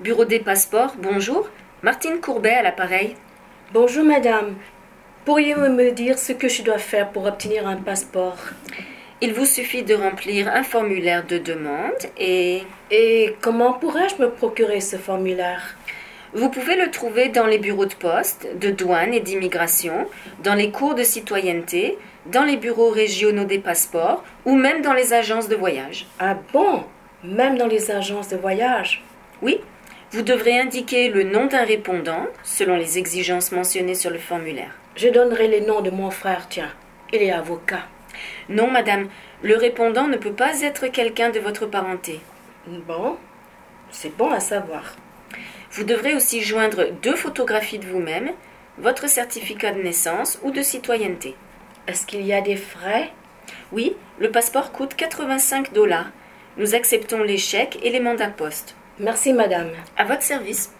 Bureau des passeports, bonjour. Martine Courbet à l'appareil. Bonjour madame. Pourriez-vous me dire ce que je dois faire pour obtenir un passeport? Il vous suffit de remplir un formulaire de demande et Et comment pourrais-je me procurer ce formulaire? Vous pouvez le trouver dans les bureaux de poste, de douane et d'immigration, dans les cours de citoyenneté, dans les bureaux régionaux des passeports ou même dans les agences de voyage. Ah bon? Même dans les agences de voyage? Oui, vous devrez indiquer le nom d'un répondant selon les exigences mentionnées sur le formulaire. Je donnerai les noms de mon frère, tiens. Il est avocat. Non, madame, le répondant ne peut pas être quelqu'un de votre parenté. Bon, c'est bon à savoir. Vous devrez aussi joindre deux photographies de vous-même, votre certificat de naissance ou de citoyenneté. Est-ce qu'il y a des frais? Oui, le passeport coûte 85 dollars. Nous acceptons les chèques et les mandats poste. Merci madame. À votre service.